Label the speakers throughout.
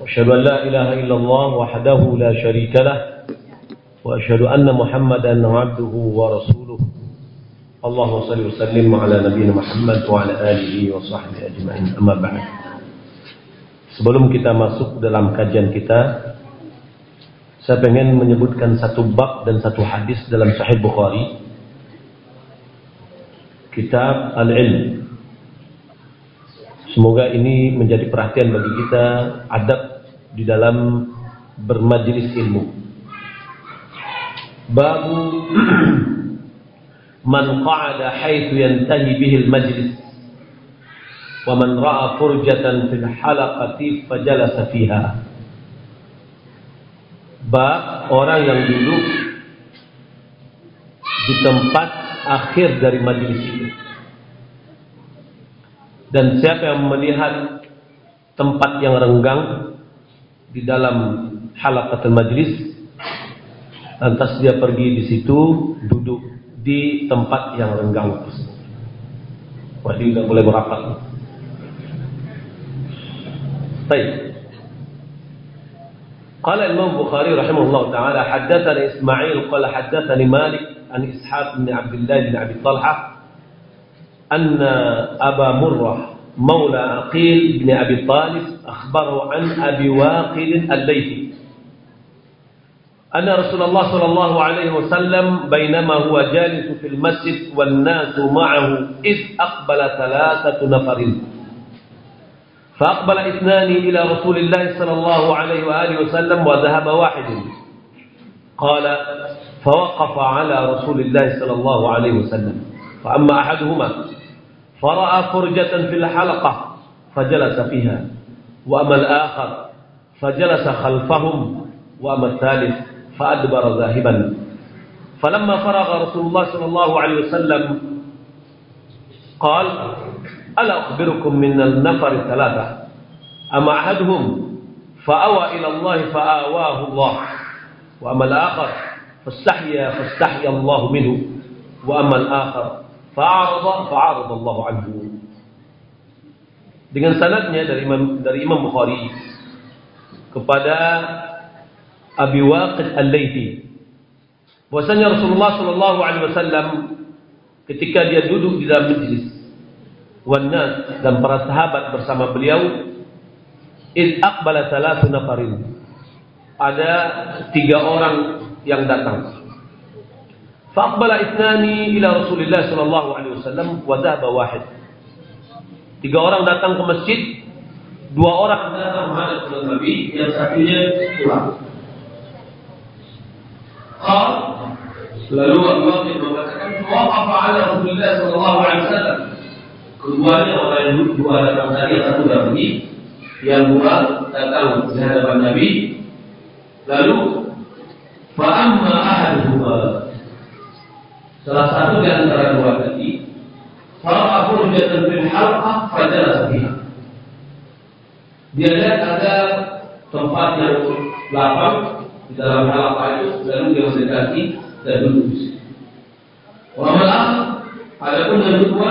Speaker 1: وأشهد أن لا إله إلا الله وحده لا شريك له وأشهد أن محمدا عبده ورسوله اللهم صل وسلم على نبينا محمد وعلى آله وصحبه أجمعين أما بعد Sebelum kita masuk dalam kajian kita, saya ingin menyebutkan satu bab dan satu hadis dalam Sahih Bukhari. Kitab Al-Ilm. Semoga ini menjadi perhatian bagi kita adab di dalam bermajlis ilmu. Babu man qa'ada haitsu yantahi bihi al-majlis wa man ra'a furjatan fil halaqati fajalasa fiha. Bab orang yang duduk di tempat akhir dari majlis itu. Dan siapa yang melihat tempat yang renggang di dalam halaqatul majlis lantas dia pergi di situ duduk di tempat yang renggang tersebut. Wah, dia tidak boleh merapat. Baik. قال الإمام البخاري رحمه الله تعالى حدثنا إسماعيل قال حدثني مالك عن إسحاق بن عبد الله بن أبي طلحة أن أبا مرة مولى عقيل بن أبي طالب أخبره عن أبي واقل الليثي أن رسول الله صلى الله عليه وسلم بينما هو جالس في المسجد والناس معه إذ أقبل ثلاثة نفر. فأقبل اثنان إلى رسول الله صلى الله عليه وآله وسلم وذهب واحد. قال فوقف على رسول الله صلى الله عليه وسلم. فأما أحدهما فرأى فرجة في الحلقة فجلس فيها. وأما الآخر فجلس خلفهم. وأما الثالث فأدبر ذاهبا. فلما فرغ رسول الله صلى الله عليه وسلم قال ألا أخبركم من النفر الثلاثة؟ أما أحدهم؟ فأوى إلى الله فآواه الله. وأما الآخر فاستحيا فاستحيا الله منه. وأما الآخر Fa'arada fa'arada Allah anhu. Dengan sanadnya dari Imam, dari Imam Bukhari kepada Abi Waqid Al-Laythi Bahwasanya Rasulullah sallallahu alaihi wasallam ketika dia duduk di dalam majlis wanas dan para sahabat bersama beliau iz aqbala thalathuna nafarin Ada tiga orang yang datang faqbala ithnani ila Rasulillah sallallahu alaihi wasallam wa dhahaba wahid. Tiga orang datang ke masjid dua orang datang menghadap ke Nabi yang satunya pulang. Lalu Abu Bakar mengatakan waqafa ala Rasulillah sallallahu alaihi wasallam. Keduanya orang yang dua datang tadi satu pergi yang dua datang di hadapan Nabi. Lalu fa'amma ahaduhuma salah satu di antara dua tadi fara'a furjatan fil halqah fajalasa fiha dia lihat ada tempat yang lapang di dalam halaqah itu lalu dia mendekati dan duduk di situ. Wa malam adapun yang kedua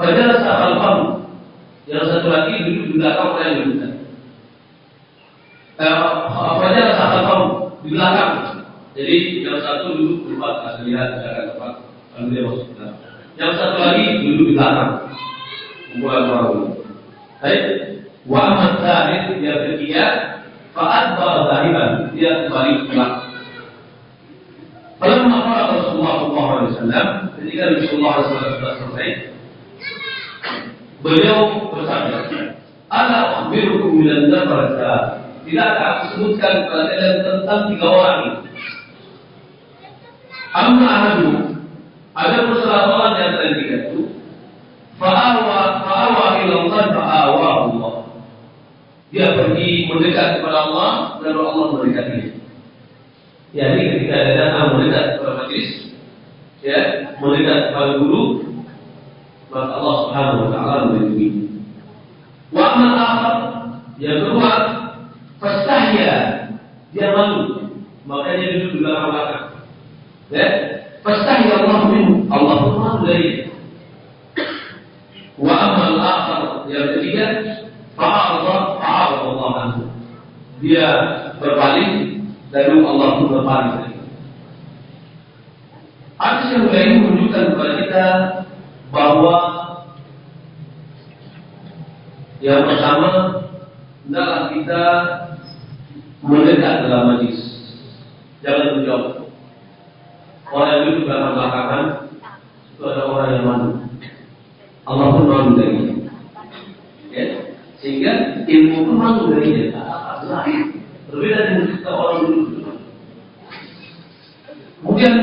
Speaker 1: Fajar sakal kamu. Yang satu lagi duduk di belakang orang yang duduk. Fajar sakal kamu di belakang. Jadi yang satu duduk di tempat aslihat sedangkan masuk ke dalam. Yang satu lagi duduk di belakang. Kumpulan ini. Baik. Wa amat zahid yang ketiga Fa'ad zahiban dia kembali pulang. Falamma faraqa Rasulullah sallallahu alaihi wasallam ketika Rasulullah sallallahu alaihi wasallam selesai beliau bersabda, "Ala akhbirukum min an-nafar Tidakkah aku sebutkan kepada kalian tentang tiga orang ini? Amma ahadu, ada salah orang di antara tiga itu, fa'awa fa'awa ila Allah fa'awa Allah. dia pergi mendekat kepada Allah, lalu Allah mendekatinya. Ya, ini ketika dia datang mendekat kepada majlis, ya, mendekat kepada guru, maka Allah Subhanahu wa taala melindungi. Wa akhar yang kedua, fastahya, dia malu, maka dia duduk di belakang belakang. Ya, fastahya Allah minhu, Allah pun Wa amal akhar yang ketiga, fa'arada fa'arada Allah anhu. Dia berpaling lalu Allah pun berpaling dari Hadis yang lain menunjukkan kepada kita bahwa yang pertama adalah kita mendekat dalam majlis. Jangan menjauh. Orang yang duduk dalam belakangan itu ada orang yang malu. Allah pun malu darinya. Ya. Sehingga ilmu pun malu darinya. Berbeda dengan kita orang duduk. Kemudian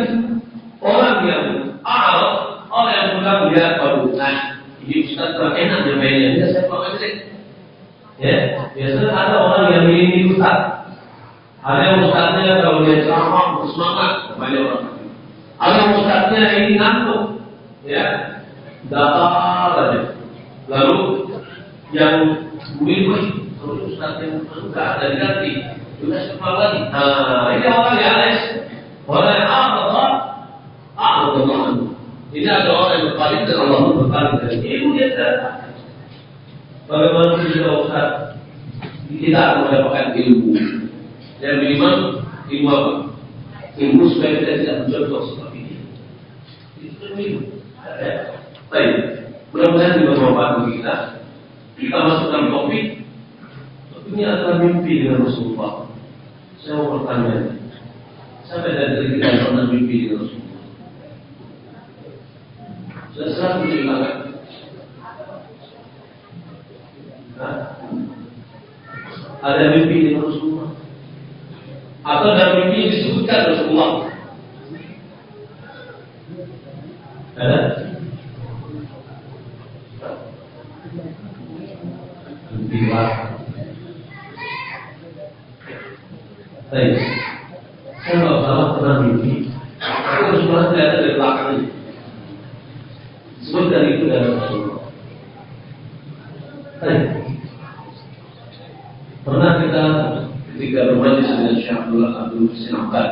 Speaker 1: orang yang awal Orang yang pulang dia baru, nah ini kurang enak dia mainnya, dia saya aja deh. Ya, biasanya ada orang yang ini Ustaz. Ada Ustaznya kalau dia ceramah semangat, banyak orang. Ada Ustaznya ini ngantuk, ya, datar aja. Lalu yang wih kalau Ustaz yang enggak ada diganti, juga sepulang lagi. Nah, ini orang yang ales, orang yang Allah, Allah Allah. Ini ada orang yang berpaling dan Allah berpaling dari ilmu dia tidak Bagaimana kita Ustaz? Kita akan mendapatkan ilmu. Yang minimal ilmu apa? Ilmu supaya kita tidak mencontoh Ya. Baik. Mudah-mudahan bermanfaat bagi kita. Kita masuk dalam topik. Ini adalah mimpi dengan Rasulullah. Saya mau bertanya. Sampai dari mimpi dengan Rasulullah. Diulangan. Ada mimpi di Rasulullah. Atau ada mimpi disebutkan Rasulullah. Ada? Saya nggak salah. Sebutkan itu. Pernah kita ketika bermajlis dengan Syekh Abdullah Abdul Husin Abbad,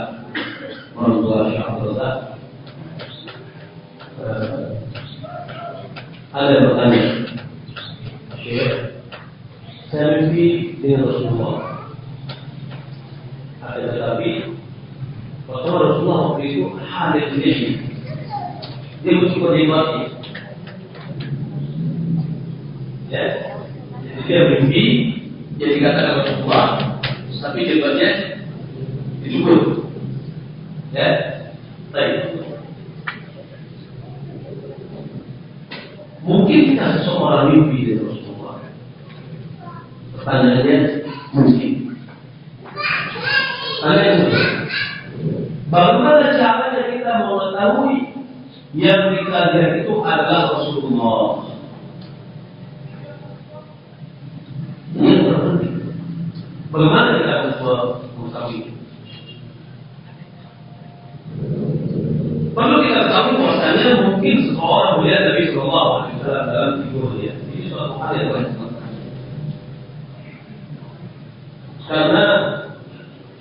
Speaker 1: orang tua Syekh uh, ada yang bertanya, Syekh, saya mimpi dengan Rasulullah. Ada tetapi, waktu Rasulullah waktu itu hadir di sini. Dia mesti menikmati ya jadi dia mimpi jadi kata Rasulullah tapi jawabannya dijubur ya baik mungkin kita seseorang mimpi dari Rasulullah pertanyaannya mungkin Pertanyaannya Bagaimana caranya kita mengetahui yang kita lihat itu adalah Rasulullah? Bagaimana kita harus mengetahui? Perlu kita tahu bahwasanya mungkin seseorang melihat Nabi Shallallahu Alaihi Wasallam dalam tidurnya. Ini Karena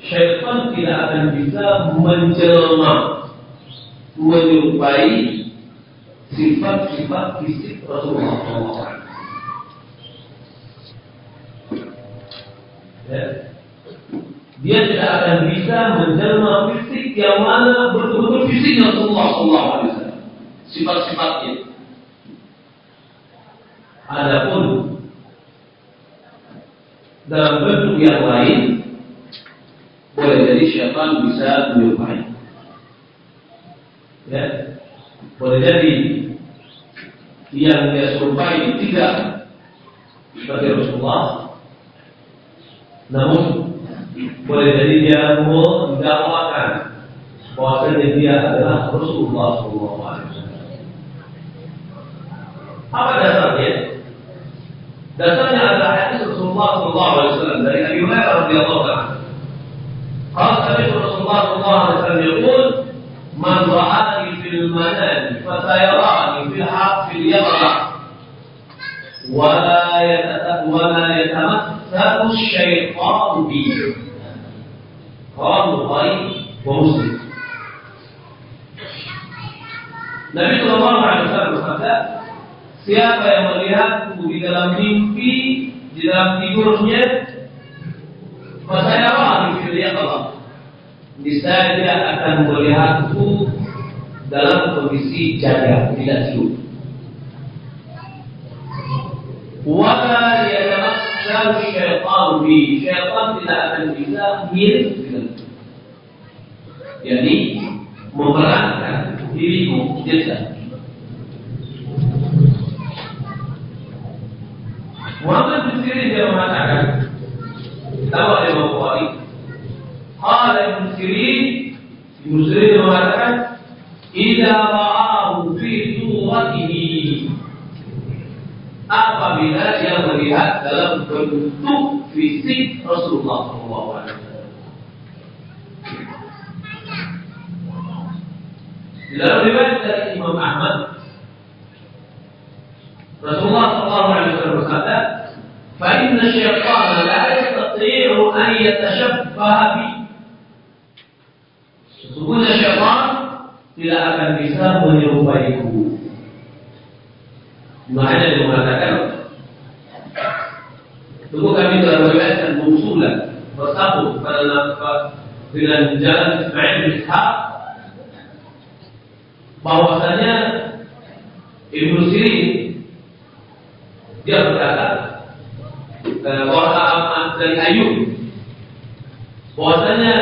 Speaker 1: syaitan tidak akan bisa menjelma menyerupai sifat-sifat fisik Rasulullah SAW. Ya. Dia tidak akan bisa menjelma fisik yang mana betul-betul fisiknya Rasulullah SAW. Sifat-sifatnya. Adapun dalam bentuk yang lain boleh jadi syaitan bisa menyerupai. Ya, boleh jadi yang dia serupai tidak seperti Rasulullah namun boleh jadi dia mendakwakan bahwasanya dia adalah Rasulullah SAW. Apa dasarnya? دخلنا على حديث رسول الله صلى الله عليه وسلم بين أبي هريرة رضي الله عنه. قال سمعت رسول الله صلى الله عليه وسلم يقول من رآني في المنام فسيراني في الحق في اليقظة. ولا ولا يتمثل الشيطان بي. قالوا طيب ومسلم. نبي صلى الله عليه وسلم قال siapa yang melihatku di dalam mimpi, di dalam tidurnya, saya orang di Allah. Bisa dia akan melihatku dalam kondisi jaga, tidak tidur. Wala yatamassal syaitan bi syaitan tidak akan bisa mirip dengan Jadi memerankan dirimu jeda. Muhammad bin Sirin dia mengatakan, tahu ada Imam Bukhari. Qala Ibn Sirin, Ibn Sirin dia mengatakan, "Idza ra'ahu fi suratihi" apabila dia melihat dalam bentuk fisik Rasulullah SAW. Di dalam riwayat dari Imam Ahmad, Rasulullah SAW berkata, فإن الشيطان لا يستطيع أن يتشبه بي. Sesungguhnya syaitan tidak akan bisa menyerupaiku. Makanya dia mengatakan, Tunggu kami telah meriwayatkan musulah bersatu pada dengan jalan Ismail bin Ishaq bahwasanya Ibnu Sirin dia berkata bahwa dari Ayub. Bahwasanya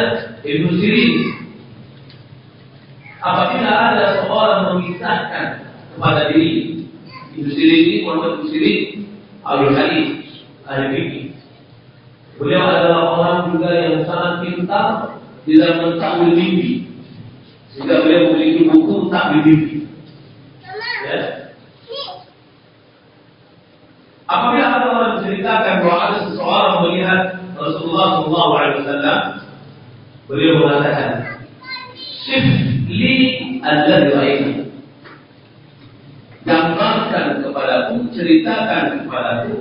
Speaker 1: Ibnu Sirin apabila ada seorang memisahkan kepada diri Ibnu Sirin ini Muhammad Ibnu Sirin Abdul Hadis ahli fikih beliau adalah orang juga yang sangat pintar di dalam mentakwil mimpi. Sehingga beliau memiliki buku tak mimpi. Ya. Apabila ada orang menceritakan bahwa ada seseorang melihat sallallahu Alaihi Wasallam beliau mengatakan sif li alladhi doain gambarkan kepadaku ceritakan kepadaku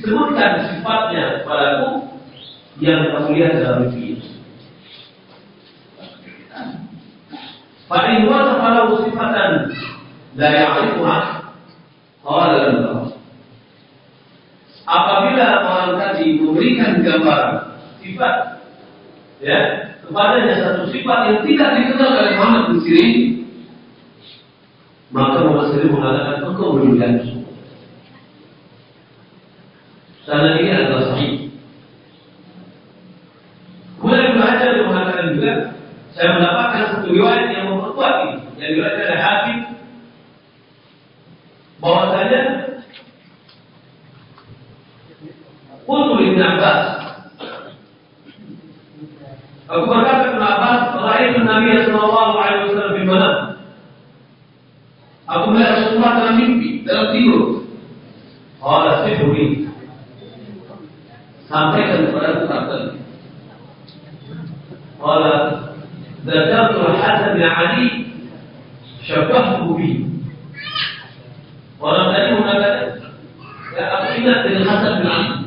Speaker 1: sebutkan sifatnya kepadaku yang kamu lihat dalam mimpi Fa'inwa kepala sifatan la ya'rifuha qala Apabila orang tadi memberikan gambaran sifat ya kepadanya satu sifat yang tidak dikenal oleh Muhammad bin Sirin, maka Muhammad Sirin mengatakan engkau meninggal. Karena ini adalah sahih. Kemudian belajar mengatakan juga, saya mendapatkan satu riwayat yang memperkuat ini. Yang riwayat dari Hakim bahwasanya untuk Ibn Abbas أبو بكر بن عباس رأيت النبي صلى الله عليه وسلم في المنام Aku melihat Rasulullah dalam mimpi, dalam tidur. Allah sifuri. Sampaikan kepada aku kata. Allah ذكرت الحسن بن علي شبهته به ولم أنه نبأ فأقيمت الحسن بن علي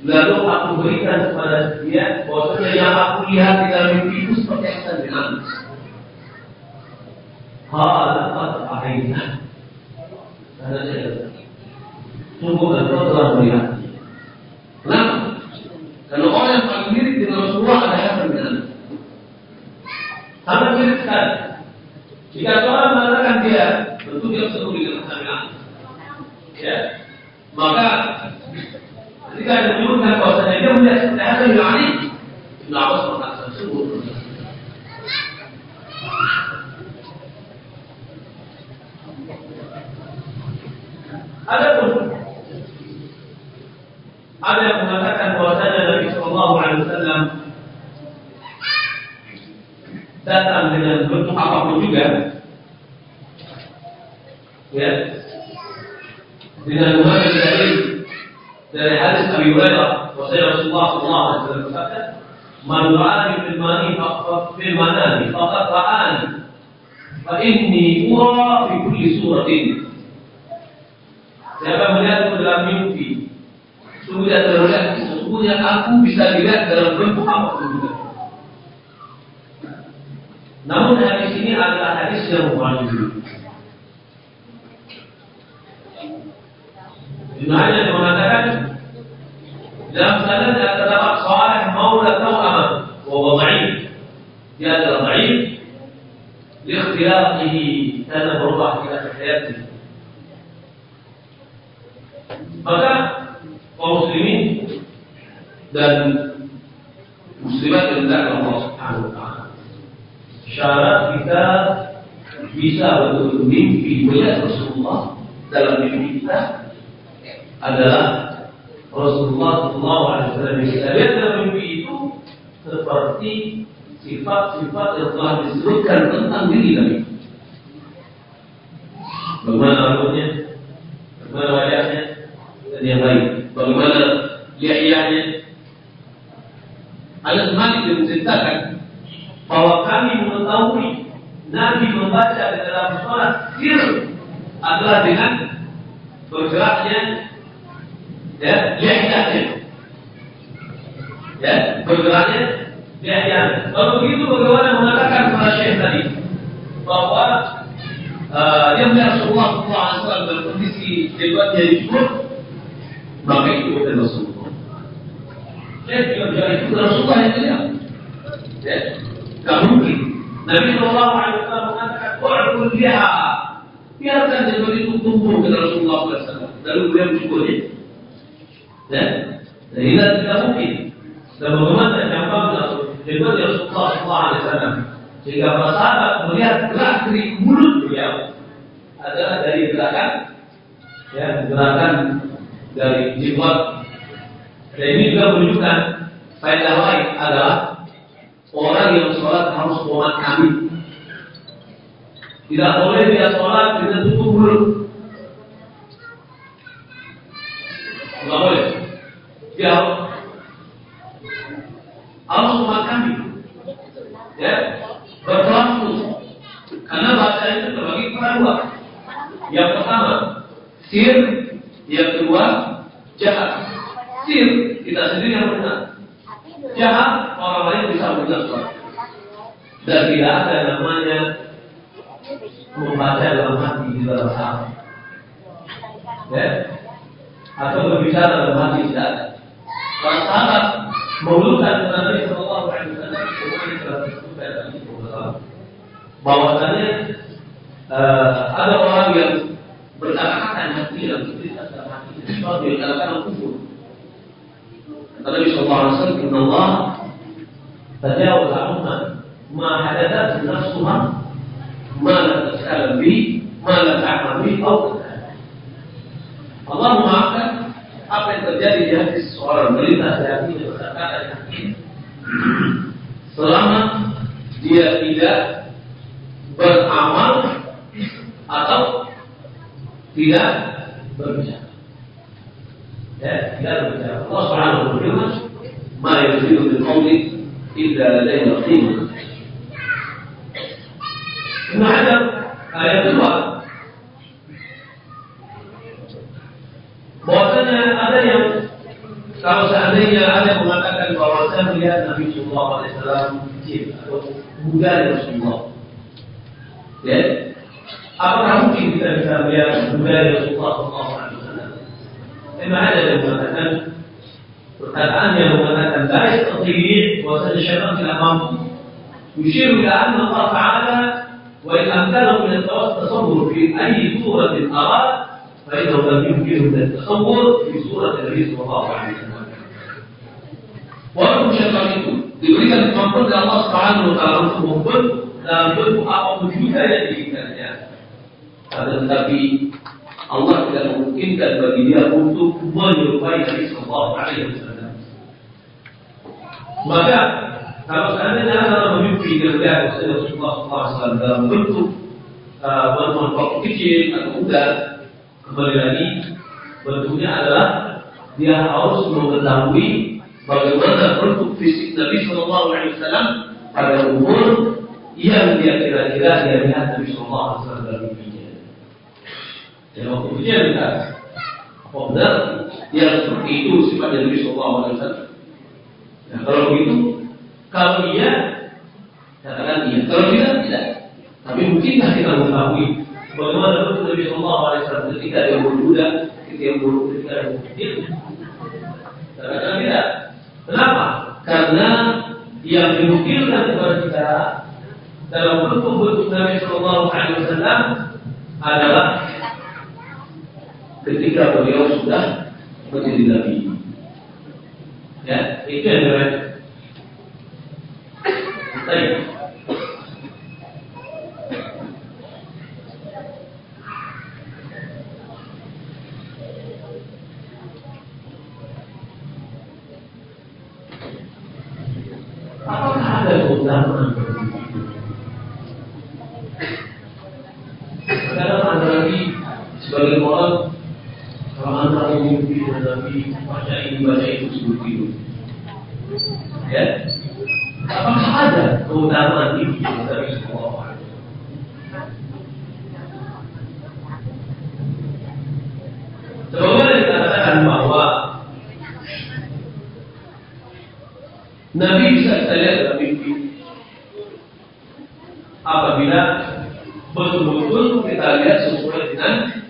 Speaker 1: lalu aku berikan kepada dia bahwasanya yang aku lihat di dalam mimpi itu seperti Hasan bin Ali. Qala qad a'inna. Karena saya sungguh engkau telah melihat. Kenapa? Karena orang yang paling mirip dengan Rasulullah adalah Hasan bin Ali. Sangat mirip sekali. Jika seorang mengatakan dia tentu dia seluruh dengan Hasan bin Ali. Ya, maka ketika ada menyebutkan bahwasanya dia melihat seperti Hasan bin Ali, Ibn Abbas berkata sungguh. Adapun ada yang mengatakan bahwasanya Nabi Shallallahu Alaihi Wasallam datang dengan bentuk apa pun juga, ya, dengan mengambil dari dari hadis Abi Hurairah bahwa Rasulullah sallallahu alaihi wasallam bersabda man ra'ani fil mani fil manami faqad ra'ani fa inni ura fi kulli suratin Siapa melihat dalam mimpi Sungguh terlihat Sesungguhnya aku bisa dilihat dalam bentuk apa pun juga Namun hadis ini adalah hadis yang mewajib adalah melihat Rasulullah SAW dalam kondisi hebatnya dijubur maka itu bukan Rasulullah. Saya juga itu Rasulullah yang lihat ya? Tidak mungkin. Nabi Shallallahu Alaihi Wasallam mengatakan Wa'bul liha biarkan dia itu tumbuh ke Rasulullah SAW lalu beliau mensyukurnya Ya, dan ini tidak mungkin. Dan bagaimana dampaknya hebat Rasulullah SAW sehingga para sahabat melihat gerak dari mulut beliau adalah dari gerakan ya gerakan dari jimat dan ini juga menunjukkan faedah lain adalah orang yang sholat harus komat kami. Tidak boleh dia sholat dengan tutup mulut. Nggak boleh. Dia harus memahami ya berlangsung karena bahasa itu terbagi kepada dua yang pertama sir. Yang kedua jahat. Sir kita sendiri yang benar. Jahat orang lain bisa suara dan tidak ada namanya membaca dalam hati di dalam hati ya? Atau berbicara dalam hati tidak ada. Para sahabat mengeluhkan Nabi Shallallahu Alaihi Wasallam bahwasanya uh, ada orang yang berkata-kata hati dalam hati sesuatu yang kufur. Kata Nabi Allah tajawaz amma ma hadadat nafsuha ma la tatakalam bi ma la ta'mal bi Allah memaafkan apa yang terjadi di hati seseorang. Melintas di hatinya berkata selama dia tidak beramal atau tidak berbicara. Ya, tidak berbicara. Allah Subhanahu wa taala ma yuridu min qawli illa ladayhi raqib. Ibn Hajar ayat kedua bahwasanya ada yang kalau seandainya ada yang mengatakan bahwa saya melihat Nabi Sallallahu Alaihi Wasallam kecil atau muda Rasulullah, ya, أقرأ ممكن كتاب التربية مبالغ صلى الله عليه وسلم إما هذا لو مثلا الآن لو مثلا لا يستطيع وسد الشباب في الأمام يشير إلى أن الله تعالى وإن أمكنه من التصور في أي صورة أراد فإنه لم يمكنه من التصور في صورة النبي صلى الله عليه وسلم وأنتم syaitan itu diberikan kemampuan oleh Allah Subhanahu wa taala untuk membuat dan membuat apa pun juga yang diinginkannya. Tetapi Allah tidak memungkinkan bagi dia untuk menyerupai Nabi Sallallahu Alaihi Wasallam. Maka kalau seandainya anda dan melihat Rasulullah SAW dalam bentuk uh, kecil atau udar, kembali lagi bentuknya adalah dia harus mengetahui bagaimana bentuk fisik Nabi Shallallahu Alaihi Wasallam pada umur yang dia kira-kira dia lihat Nabi Shallallahu Alaihi Wasallam. Dan waktu itu dia lihat, apa benar yang seperti itu sifat Nabi Alaihi Wasallam? Nah, kalau begitu, kalau iya, katakan iya. Kalau tidak, tidak. Tapi mungkinkah kita mengetahui bagaimana bentuk Nabi Shallallahu Alaihi Wasallam ketika dia bermuda, ketika dia bermuda, ketika dia bermuda? Katakan tidak. Kenapa? Karena yang dinukilkan kepada kita dalam bentuk-bentuk Nabi Shallallahu Alaihi Wasallam adalah ketika beliau sudah menjadi Nabi. Ya, itu yang. Baik. Apakah ada keutamaan Kadang ada lagi sebagian orang kalau antara mimpi dan Nabi baca ini baca itu sebelum tidur. Ya, apakah ada keutamaan mimpi dari semua orang? Sebagaimana dikatakan bahwa Nabi bisa kita lihat dalam mimpi apabila betul-betul kita lihat sesuai dengan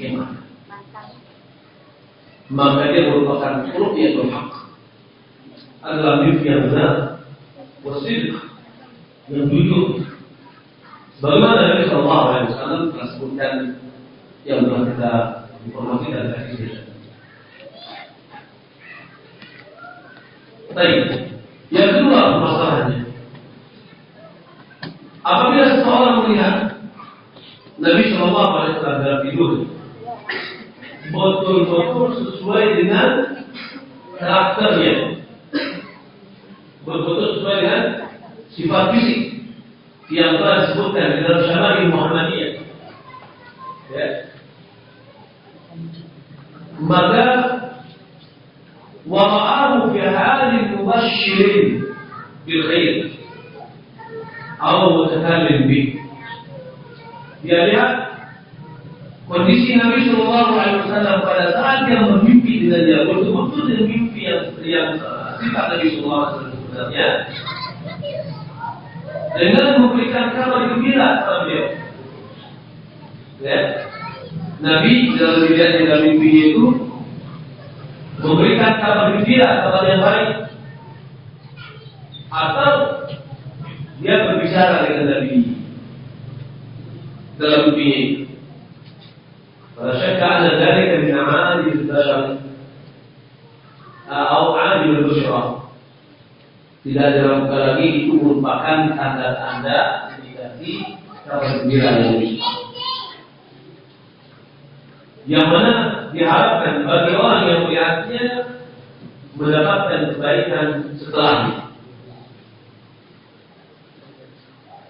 Speaker 1: yang ada. Maka dia merupakan huruf yang berhak adalah mimpi yang benar, wasid yang jujur. Bagaimana Nabi Shallallahu Alaihi Wasallam telah sebutkan yang telah kita informasi dan kasih Baik. Yang kedua masalahnya. Apabila seseorang melihat Nabi Shallallahu Alaihi Wasallam dalam tidur, betul-betul sesuai dengan karakternya, betul-betul sesuai dengan sifat fisik yang telah disebutkan di dalam Syamari Muhammadiyah. Ya. Maka ورآه كحال مبشر بالخير أو متكلم به dia lihat kondisi Nabi Shallallahu Alaihi Wasallam pada saat yang bermimpi dengan dia betul-betul dengan mimpi yang yang sifat Nabi Shallallahu Alaihi Wasallam sebenarnya dengan memberikan kabar gembira kepada beliau. Ya. Nabi dalam dilihat dalam mimpinya itu memberikan kabar gembira kepada yang baik atau dia berbicara dengan Nabi dalam mimpi pada syakka anna dhalika min amali al-bashar atau amali al-bushra tidak diragukan lagi itu merupakan tanda-tanda indikasi kabar gembira yang yang mana diharapkan bagi orang yang melihatnya mendapatkan kebaikan setelahnya.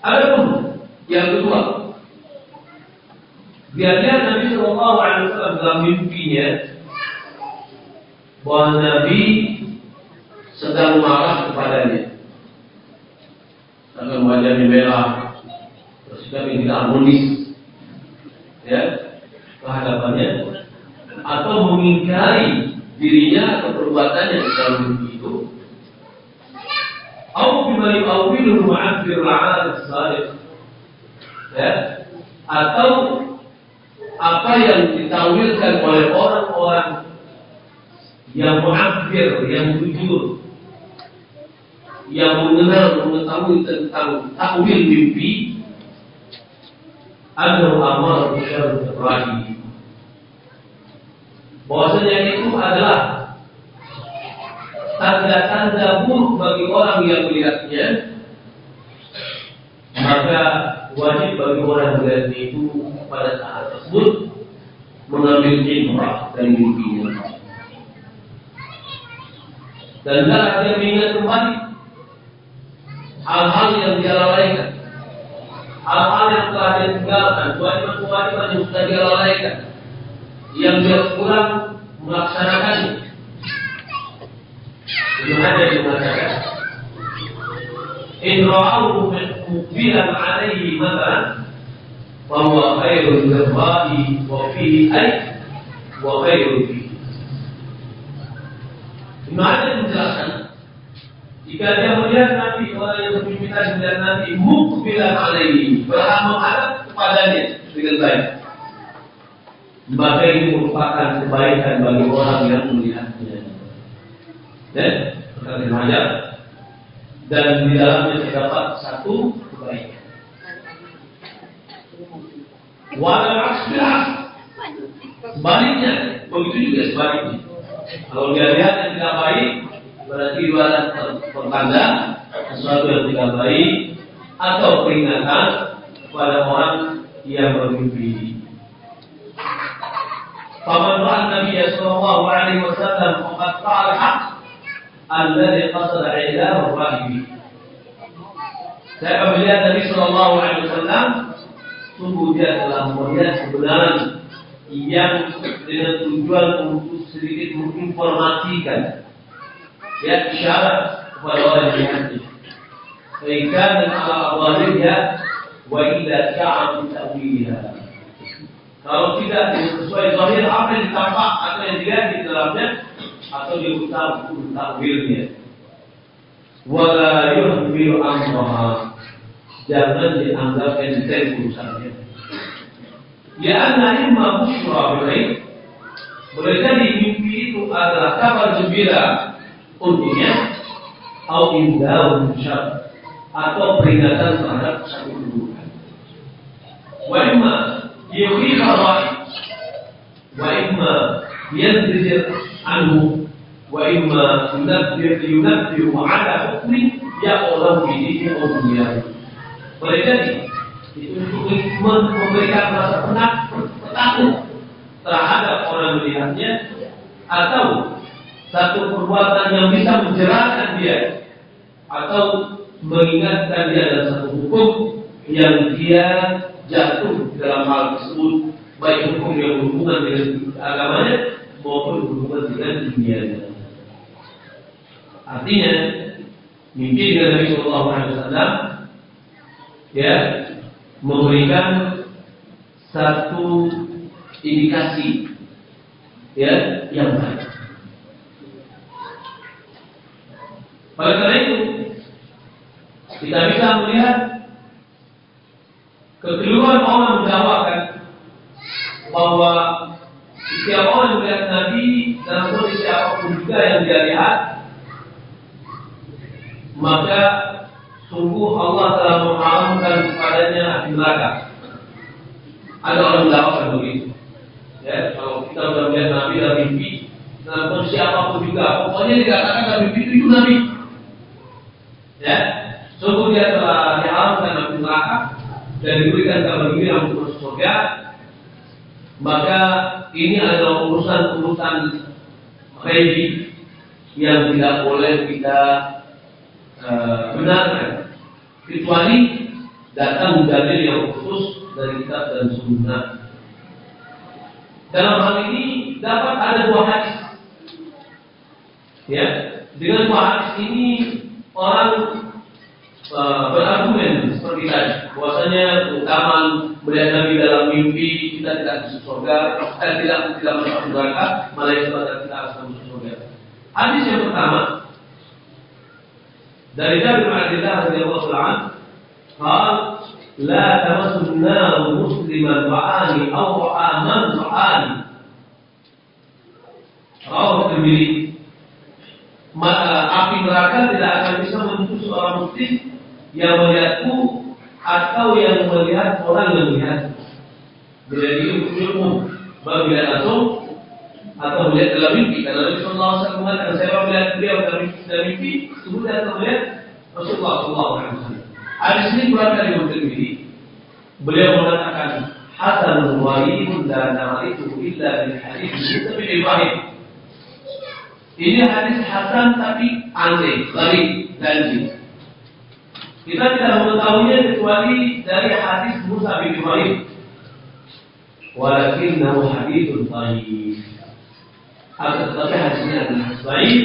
Speaker 1: Adapun yang kedua, lihat Nabi Shallallahu Alaihi Wasallam dalam mimpinya bahwa Nabi sedang marah kepadanya, sedang wajahnya merah, bersikap yang tidak harmonis, ya, kehadapannya. Atau mengingkari dirinya atau perbuatannya di dalam mimpi itu. Atau bima yu'awwilu mu'abbir al salih ya atau apa yang ditawilkan oleh orang-orang yang mu'abbir, yang jujur yang mengenal, mengetahui tentang takwil mimpi adalah amal rahim bahwasanya itu adalah tanda-tanda buruk bagi orang yang melihatnya. Maka wajib bagi orang yang melihatnya itu pada saat tersebut mengambil ibrah dari mimpinya dan hendaklah dia mengingat kembali hal-hal yang dia lalaikan hal-hal yang telah dia tinggalkan kewajiban-kewajiban yang sudah dia lalaikan yang dia kurang melaksanakannya. Ibnu Hajar mengatakan, "In mukbilan 'alaihi matalan, bahwa khairul lirra'i wa fihi ay khairul fihi." Ibnu Hajar menjelaskan, jika dia melihat Nabi orang yang berpimpinan melihat Nabi mukbilan 'alaihi, berhak menghadap kepadanya dengan baik. Maka ini merupakan kebaikan bagi orang yang melihatnya. Ya, kata. Dan di dalamnya terdapat satu kebaikan. Walau asbirah. Sebaliknya, begitu juga sebaliknya. Kalau dia lihat yang tidak baik, berarti dua pertanda sesuatu yang tidak baik atau peringatan kepada orang yang bermimpi. Paman Rahan Nabi Sallallahu Alaihi Wasallam Mengatakan hak alladhi qasada ilahu rahibi saya melihat Nabi Shallallahu Alaihi Wasallam sungguh dia telah melihat kebenaran yang dengan tujuan untuk sedikit menginformasikan ya isyarat kepada orang yang hati. Sehingga ala awalnya wa ila ta'am ta'wiliha. Kalau tidak sesuai zahir apa yang ditampak atau yang dilihat di dalamnya atau diutar takwilnya wala yuhbiru amraha jangan dianggap enteng urusannya. Ya anna imma bushra bil boleh jadi mimpi itu adalah kabar gembira untungnya atau indah syar atau peringatan terhadap satu keburukan wa imma yuhi khabar wa imma yadrijil anhu wa imma yunabbi yunabbi ala hukmi ya Allah bihi au dunia. Boleh jadi itu memberikan rasa penat takut terhadap orang melihatnya atau satu perbuatan yang bisa menjeratkan dia atau mengingatkan dia dalam satu hukum yang dia jatuh dalam hal tersebut baik hukum yang berhubungan dengan agamanya maupun berhubungan dengan dunianya. Artinya mimpi dengan Nabi Shallallahu Alaihi Wasallam ya memberikan satu indikasi ya yang baik. Oleh karena itu kita bisa melihat Kekeliruan orang mendakwakan bahwa setiap orang melihat Nabi dalam kondisi apa pun juga yang dia maka sungguh Allah telah mengharamkan kepadanya api neraka. Ada orang mendakwakan begitu. Ya, kalau kita sudah melihat Nabi dalam mimpi, dalam kondisi apa pun juga, pokoknya dikatakan dalam mimpi itu, itu Nabi. Ya, sungguh dia telah diharamkan api neraka dan diberikan kabar gembira untuk masuk surga, maka ini adalah urusan-urusan reji yang tidak boleh kita benarkan kecuali datang dalil yang khusus dari kitab dan sunnah. Dalam hal ini dapat ada dua hadis. Ya, dengan dua hadis ini orang uh, berargumen seperti tadi, bahwasanya keutamaan melihat Nabi dalam mimpi kita tidak masuk surga, eh, tidak tidak masuk neraka, malah adalah kita harus masuk surga. Hadis yang pertama dari Jabir bin Abdullah radhiyallahu anhu, "Qal la tamassu an-nar musliman ra'ani aw ra'aman ra'ani." Rawahu Tirmidzi. Api neraka tidak akan bisa menyentuh seorang muslim yang melihatku atau yang melihat orang yang melihat. Bila umum, baru melihat langsung atau melihat dalam mimpi. Karena Nabi Sallallahu Alaihi Wasallam mengatakan saya melihat beliau dalam mimpi, dalam mimpi, kemudian atau melihat Rasulullah Sallallahu Alaihi Wasallam. Hadis ini berasal dari Tirmidzi. Beliau mengatakan Hasan Wahidun dan itu illa dari hadis tapi Ibrahim. Ini hadis Hasan tapi aneh, gharib, ganjil. Kita tidak mengetahuinya kecuali dari hadis Musa bin Ibrahim. Walakinnahu hadithun thayyib. Akan tetapi hadisnya adalah baik.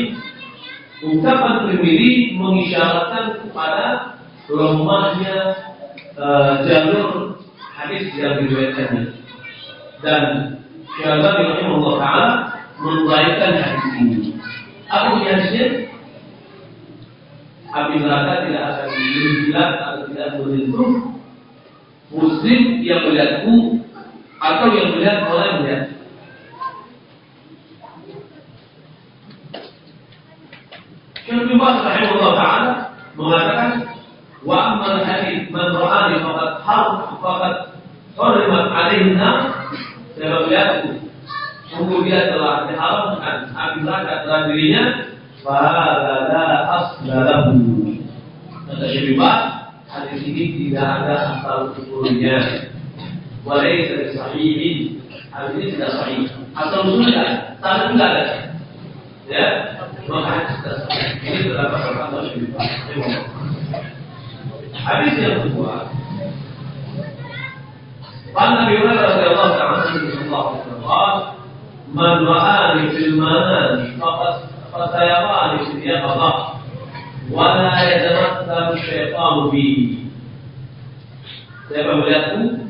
Speaker 1: Ungkapan Tirmidzi mengisyaratkan kepada lemahnya uh, jalur hadis yang diriwayatkannya. Dan Syalbani rahimahullah taala membaikkan hadis ini. Apa hadisnya? Api neraka tidak akan menjilat atau tidak menyentuh muslim yang melihatku atau yang melihat orang melihat. Bin Baz rahimahullah taala mengatakan wa amma hadis man ra'ani faqad har faqad hurimat alaihi nar saya melihatku? Sungguh dia telah diharamkan api neraka dalam dirinya. Fala aslahu kata Syekh bin Baz hadis ini tidak ada asal usulnya. Walaysa sahihin. Hadis ini tidak sahih. Asal usulnya tidak ada. Ya yang kedua قال ابي هريره رضي الله تعالى عنه صلى الله عليه وسلم قال من رآني في المنام فقد فسيراني في اليقظه ولا يتمثل الشيطان بي Siapa melihatku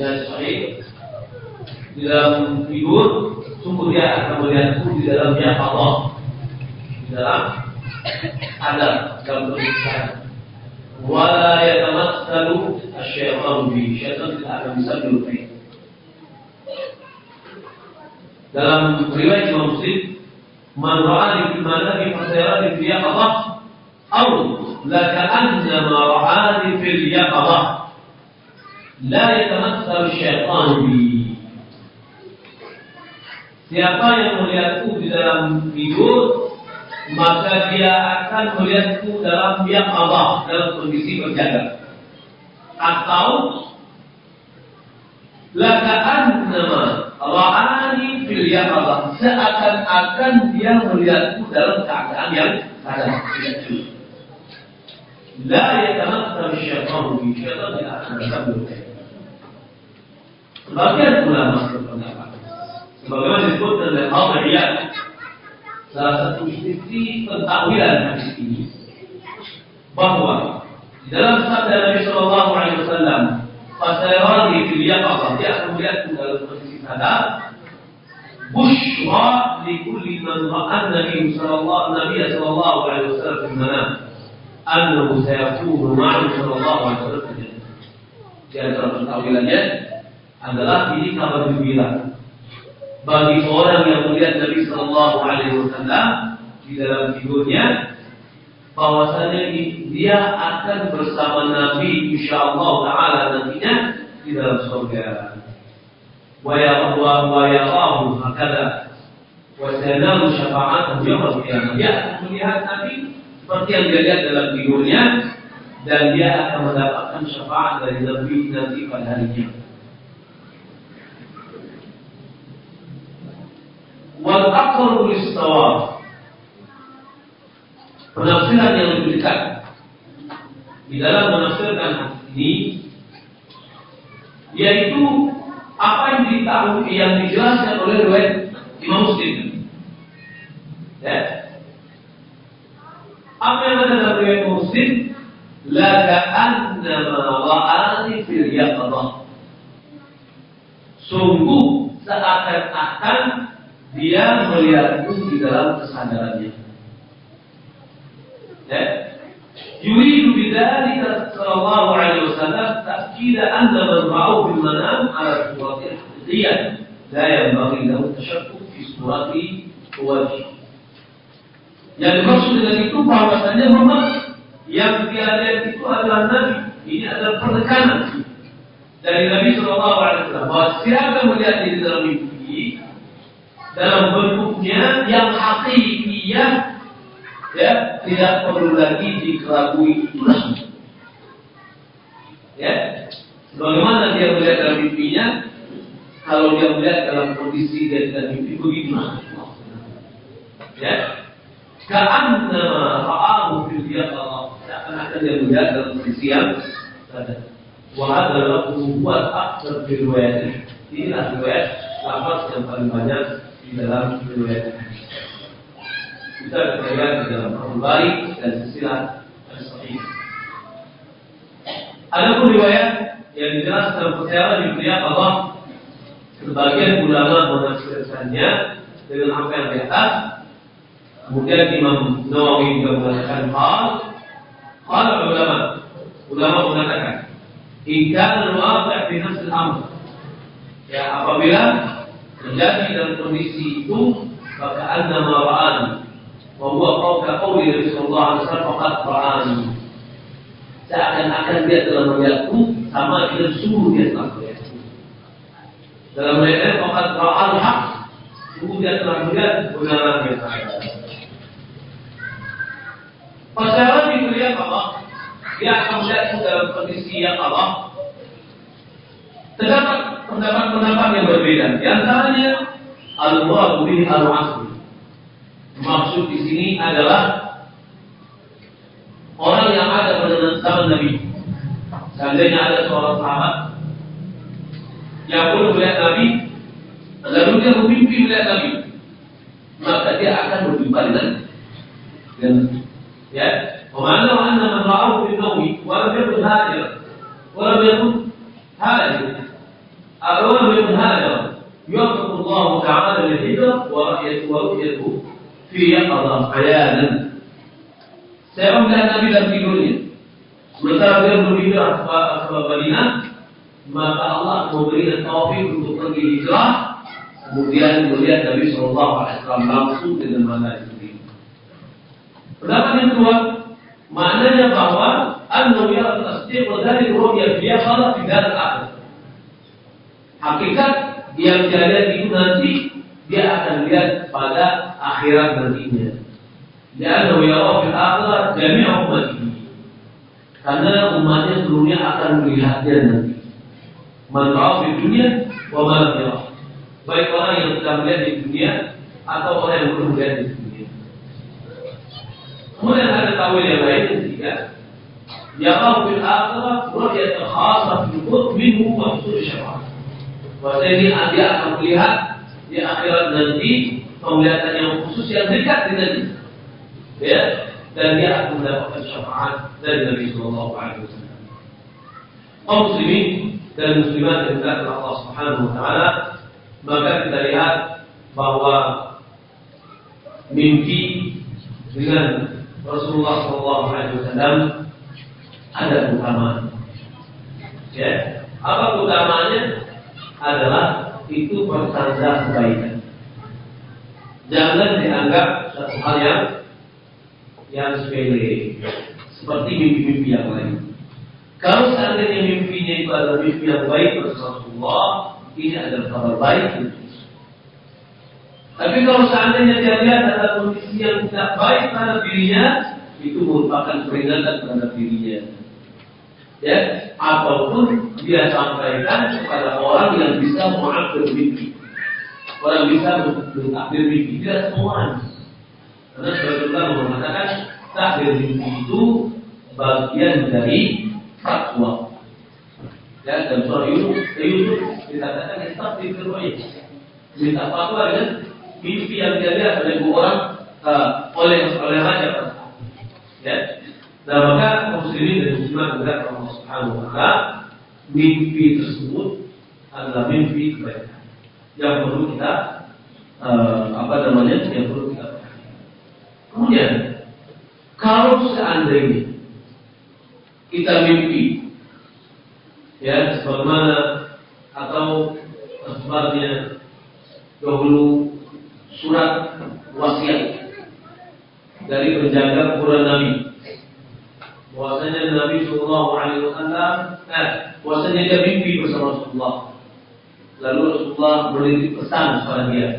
Speaker 1: yang sahih di dalam tidur, sungguh dia akan melihatku di dalam Allah di dalam ada dalam pemeriksaan. Wala yatamassalu asy-syaitanu bi syaitan tidak akan bisa menyerupai. Dalam riwayat Imam Muslim, man ra'ani fil manami fasayarani fi yaqظah aw la ka'annama ra'ani fil yaqظah la yatamassalu asy-syaitanu bi. Siapa yang melihatku di dalam tidur, maka dia akan melihatku dalam biak Allah dalam kondisi berjaga. Atau lakaan nama ra'ani fil Allah seakan-akan dia melihatku dalam keadaan yang sadar tidak cukup. Yatamassal syaitan bi syaitan tidak akan bisa Sebagian ulama berpendapat sebagaimana disebutkan oleh Al-Riyad salah satu sisi pentakwilan hadis ini bahwa di dalam sabda Nabi Shallallahu Alaihi Wasallam fasayarani fil yaqظah dia akan melihat dalam posisi sadar bushra li kulli man ra'a Nabi Sallallahu Nabi Sallallahu Alaihi Wasallam fil manam annahu sayakunu ma'ahu Sallallahu Alaihi Wasallam di antara pentakwilannya adalah ini kabar gembira bagi orang yang melihat Nabi Shallallahu Alaihi Wasallam di dalam tidurnya, bahwasanya dia akan bersama Nabi Insya Allah Taala nantinya di dalam surga. Wa ya wa yarahu hakada wa sanamu syafa'atahu yaumil qiyamah. Dia melihat Nabi seperti yang dia lihat dalam tidurnya dan dia akan mendapatkan syafaat dari Nabi nanti pada hari kiamat. Wal aqrabu Penafsiran yang lebih dekat di dalam menafsirkan ini yaitu apa yang ditahu yang dijelaskan oleh riwayat Imam Muslim. Ya. Apa yang ada dalam riwayat Muslim? La ka'annama ra'ani fil yaqظah. Sungguh seakan-akan dia melihatku di dalam kesadarannya. Ya. Yuridu bidzalika sallallahu alaihi wasallam ta'kid anna man ra'ahu bil manam ala surati haqiqiyyah la yanbaghi lahu tashakkuk fi surati wajhi. Yang dimaksud dengan itu bahwasanya memang yang dia lihat itu adalah Nabi. Ini adalah penekanan dari Nabi Shallallahu Alaihi Wasallam bahwa siapa melihat di dalam mimpi dalam bentuknya yang hakikiyah ya tidak perlu lagi dikelabui itulah. Ya bagaimana dia melihat dalam mimpinya? Kalau dia melihat dalam kondisi dia tidak mimpi begitu. Ya ka'annama ra'ahu fil yaqظah seakan-akan dia melihat dalam kondisi yang sadar. Wa lafzu huwa akthar riwayat inilah riwayat lafaz yang paling banyak di dalam riwayat. Kita lihat di dalam Al-Bukhari dan silsilah Sahih. Ada pun riwayat yang jelas dalam persiapan di Allah sebagian ulama menafsirkannya dengan apa yang di atas. Kemudian Imam Nawawi juga mengatakan hal, hal ulama, ulama mengatakan, jika al-waqi' fi nafs al-amr. Ya, apabila terjadi dalam kondisi itu, maka anda mara'ani. Wa huwa qawka qawli Nabi sallallahu alaihi wasallam. Seakan-akan dia telah melihatku sama dengan sungguh dia telah melihatku. Dalam ayat faqad ra'al haq. Sungguh dia telah melihat kebenaran yang ada. Pasaran dilihat Allah, dia akan melihat dalam kondisi yang Allah. Terdapat pendapat-pendapat yang berbeda. Di antaranya al-wa'u al Maksud di sini adalah orang yang ada pada zaman Nabi. Seandainya ada seorang sahabat yang pun melihat Nabi, lalu dia bermimpi melihat Nabi, maka dia akan berjumpa dengan dan ya, ke mana mana man ra'ahu bin Nabi, hajar. dia berhadir, ولم يكن هاجرا يوفق الله تعالى للهجرة ورؤيته في يقظة Saya melihat Nabi dalam tidurnya. Sementara dia berhijrah ke Madinah, maka Allah memberikan taufik untuk pergi hijrah. Kemudian melihat Nabi Shallallahu Alaihi Wasallam langsung dengan mata sendiri. Pendapat yang kedua, maknanya bahwa an-nawi al-tasdiq dari ru'ya dia kalau tidak ada. Hakikat yang lihat itu nanti dia akan lihat pada akhirat nantinya. Dan yara fil akhirat jami'a ummatihi. Karena umatnya sebelumnya akan melihatnya nanti. Man ra'a di dunia wa man Baik orang yang sudah melihat di dunia atau orang yang belum melihat di dunia. Kemudian ada tawil yang lain ketiga. Yara fil akhirat ru'yat khasah fil minhu wa. Bahwa ini dia akan melihat di akhirat nanti penglihatan yang khusus yang dekat dengan ya dan dia akan mendapatkan syafaat dari Nabi Sallallahu Alaihi Wasallam. Kaum muslimin dan muslimat yang dimuliakan Allah Subhanahu Wa Taala, maka kita lihat bahwa mimpi dengan Rasulullah Sallallahu Alaihi Wasallam ada keutamaan. Ya, apa keutamaannya? Adalah itu pertanda kebaikan. Jangan dianggap satu hal yang yang sepele seperti mimpi-mimpi yang lain. Kalau seandainya mimpinya itu adalah mimpi yang baik Rasulullah, ini adalah kabar baik Tapi kalau seandainya dia lihat ada kondisi yang tidak baik pada dirinya, itu merupakan peringatan terhadap dirinya. Ya, ataupun dia sampaikan kepada orang yang bisa mengakhir mimpi. Orang bisa mengakhir mimpi, tidak semuanya. Karena sebagian mengatakan takdir mimpi itu bagian dari fatwa. Ya, dan surah Yusuf, Yusuf dikatakan takdir kedua Minta fatwa dengan mimpi yang dia lihat oleh orang uh, oleh oleh raja Ya, Nah maka muslimin dan muslimat benar Allah Subhanahu Wa Taala mimpi tersebut adalah mimpi kebaikan yang perlu kita uh, apa namanya yang perlu kita Kemudian, kalau seandainya kita mimpi, ya sebagaimana atau sebenarnya dahulu surat wasiat dari penjaga kuburan Nabi. Bahwasanya Nabi Shallallahu Alaihi Wasallam, eh, bahwasanya dia mimpi bersama Rasulullah. Lalu Rasulullah beri pesan kepada dia.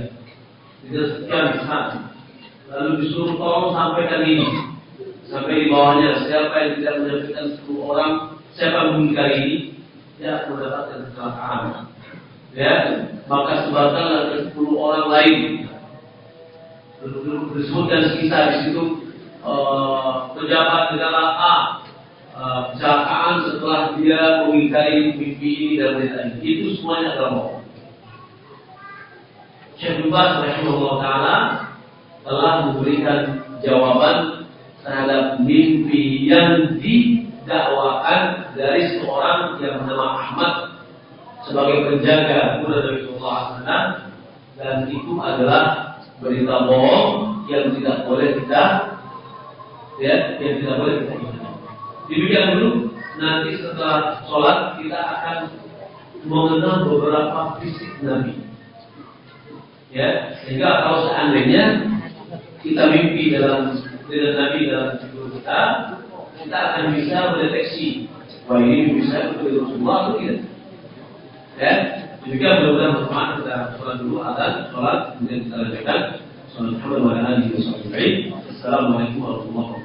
Speaker 1: Tidak sekian pesan. Lalu disuruh tolong sampaikan ini. Sampai di bawahnya siapa yang tidak menyampaikan 10 orang siapa yang mengingkari ini? Dia akan mendapatkan kecelakaan. Ya maka sebarkanlah ke 10 orang lain. Disebutkan kisah di situ pejabat negara A uh, kecelakaan setelah dia mengingkari mimpi ini dan ini itu semuanya adalah
Speaker 2: Syekh Bubas rahimahullah taala telah memberikan jawaban terhadap mimpi yang didakwakan dari seorang yang bernama Ahmad sebagai penjaga Buddha Nabi Sallallahu dan itu adalah berita bohong yang tidak boleh kita ya yang tidak boleh kita imani. Demikian dulu nanti setelah sholat kita akan mengenal beberapa fisik Nabi. Ya, sehingga kalau seandainya kita mimpi dalam dengan Nabi dalam tidur kita, kita akan bisa mendeteksi bahwa ini bisa betul Rasulullah atau tidak. Ya, demikian mudah-mudahan bermanfaat kita sholat dulu adan sholat kemudian kita lanjutkan sholat Muhammad wa alihi Assalamualaikum warahmatullahi wabarakatuh.